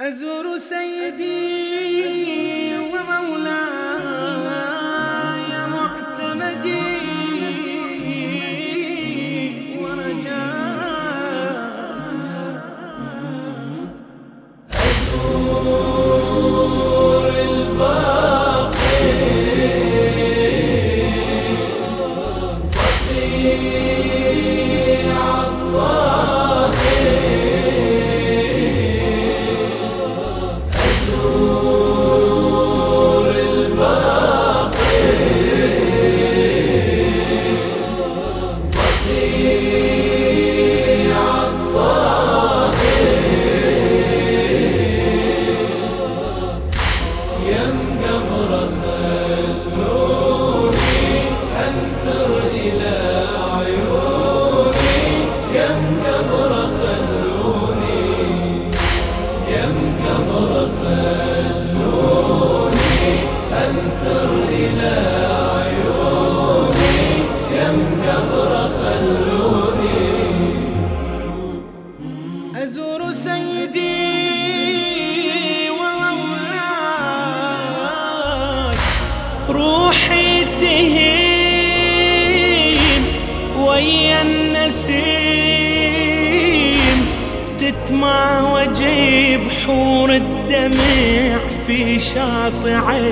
أزور سيدي ومولاي معتمدي ورجاء. أزور الباقي بقيع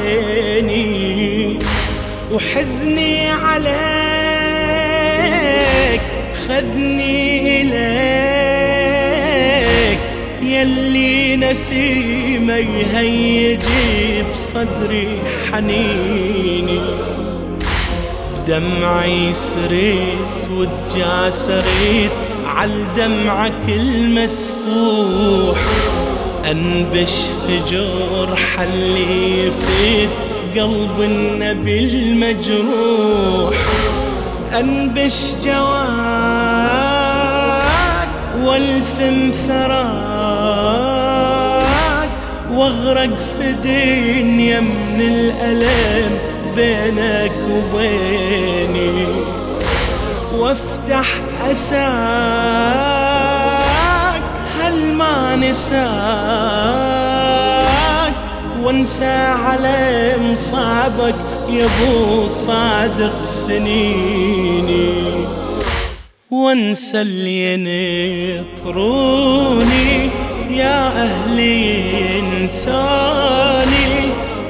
عيني وحزني عليك خذني إليك. يلي نسيمة يهيج بصدري حنيني. بدمعي سريت وتجاسريت عالدمعك المسفوح انبش في جرح اللي فيت قلب النبي المجروح. انبش جواك والثم ثراك واغرق في دنيا من الألم بينك وبيني. وافتح أساك هل ما نساك؟ وانسى على مصابك يا أبو صادق سنيني. وانسى اللي ينطروني يا أهلي انساني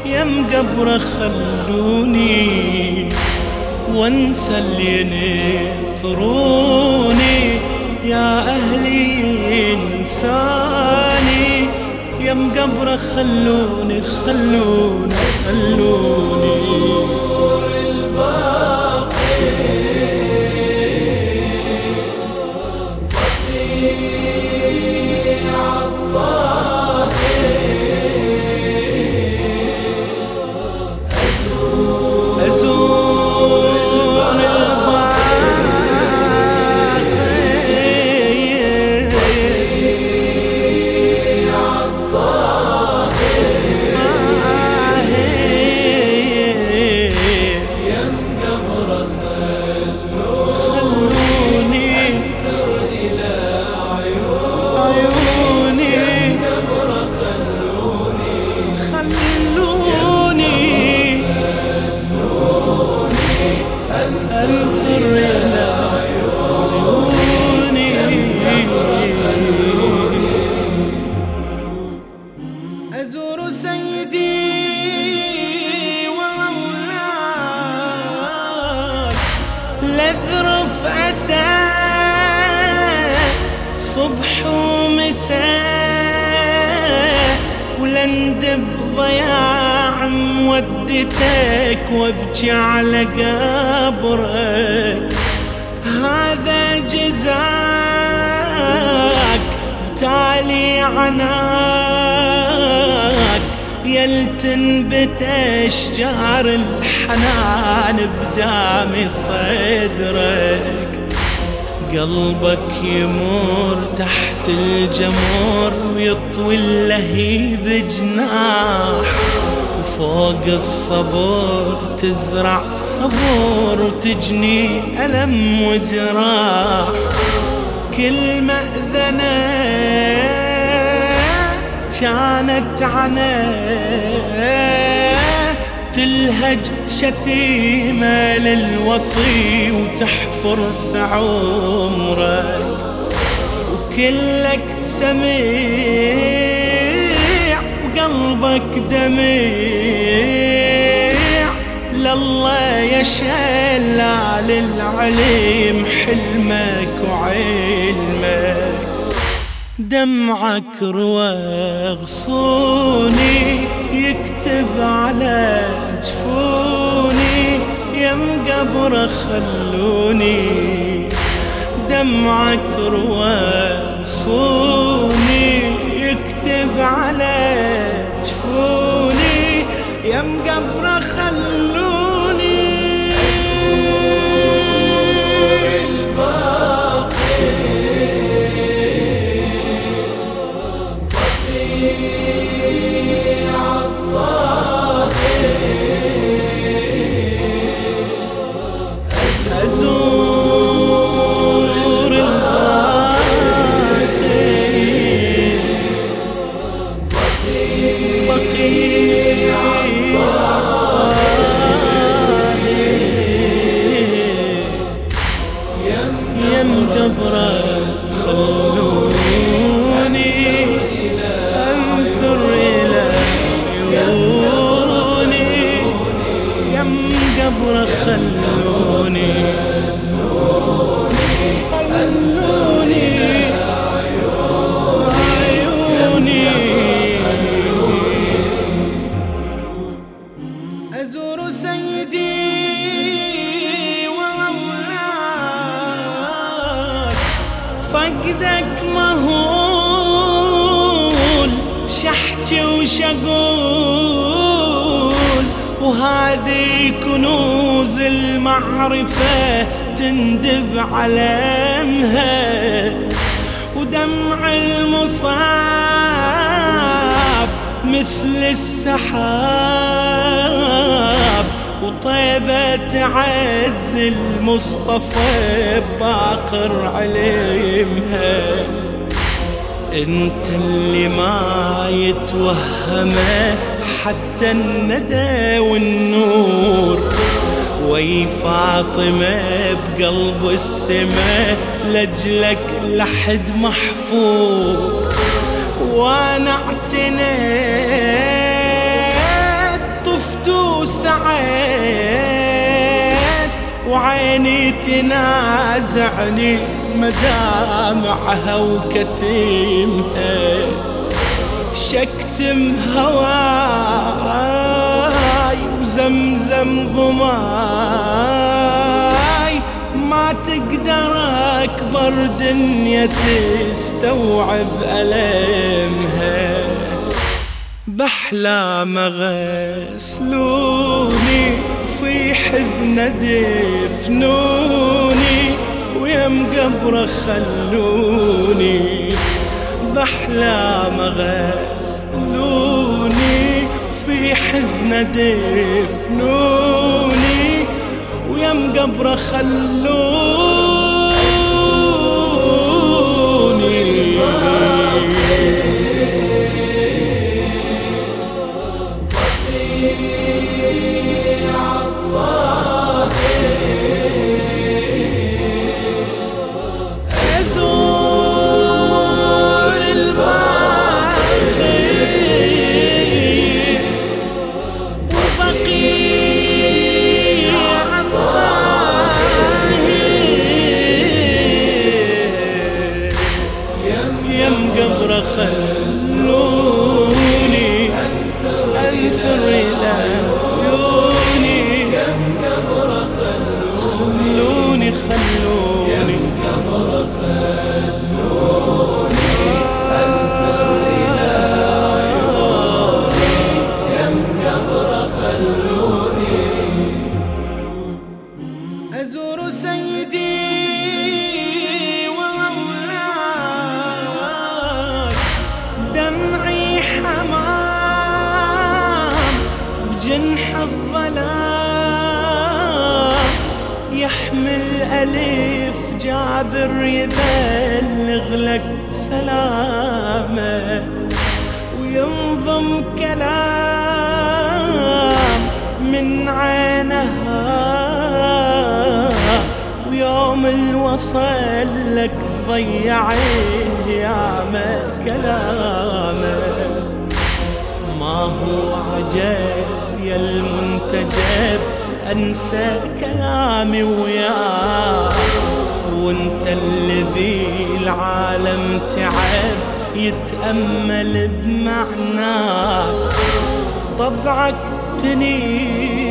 يا مقبره خلوني. وانسى اللي ينطروني يا أهلي انساني يا مقبره خلوني خلوني خلوني. مودتك وابكي على قبرك. هذا جزاك بتالي عناك. يل تنبت أشجار الحنان بدامي صدرك. قلبك يمر تحت الجمر ويطوي اللهيب جناح. وفوق الصبر تزرع صبر وتجني ألم وجراح. كل مأذنة كانت عناه تلهج شتيمة للوصي وتحفر في عمرك. وكلك سميع وقلبك دميع لله يشلع للعليم حلمك وعلمك. دمعك روى غصوني يكتب على جفوني يم قبر خلوني. دمعك روى غصوني. الباقي وهذه كنوز المعرفة تندب علمها ودمع المصاب مثل السحاب وطيبة تعز المصطفى باقر علمها انت اللي ما يتوهمه حتى الندى والنور. وي فاطمة بقلب السماء لجلك لحد محفوظ. وأنا اعتنيت طفت وسعيت وعيني تنازعني مدامعها وكتمها شكتم هواي وزمزم ضماي ما تقدر أكبر دنيا تستوعب ألمها. بحلام غسلوني في حزن دفنوني ويم قبر خلوني. بحلام غسلوني في حزن دفنوني ويم قبر خلوني الظلام يحمل ألف جابر يبلغ لك سلامة يوم كلام من عينها ويوم الوصل لك ضيعيه يا كلامه. ما هو عجب المنتجب أنسى كلامي وياه. وأنت الذي العالم تعب يتأمل بمعناه طبعك تنير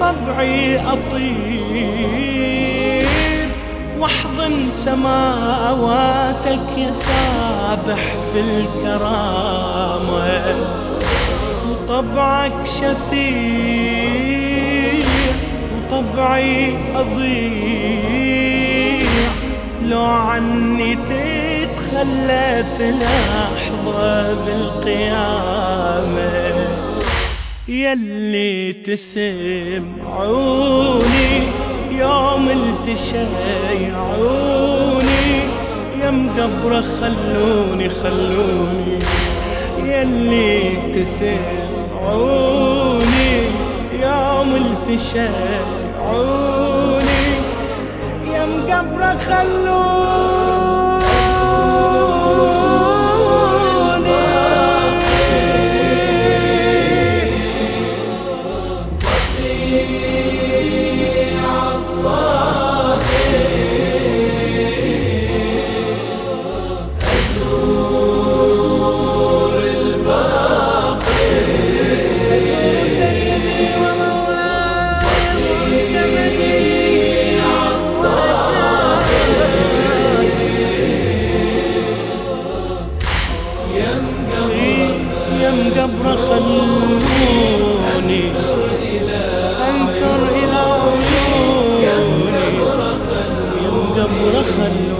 طبعي أطير. واحضن سماواتك يا سابح في الكرامة. وطبعك شفيع وطبعي أضيع. لو عني تتخلى في لحظة بالقيامة يلي تسمعوني يوم التشيعوني يا مقبرة خلوني خلوني يلي تسمعوني. يوم التشيعوني يا مقبرة خلوني 살려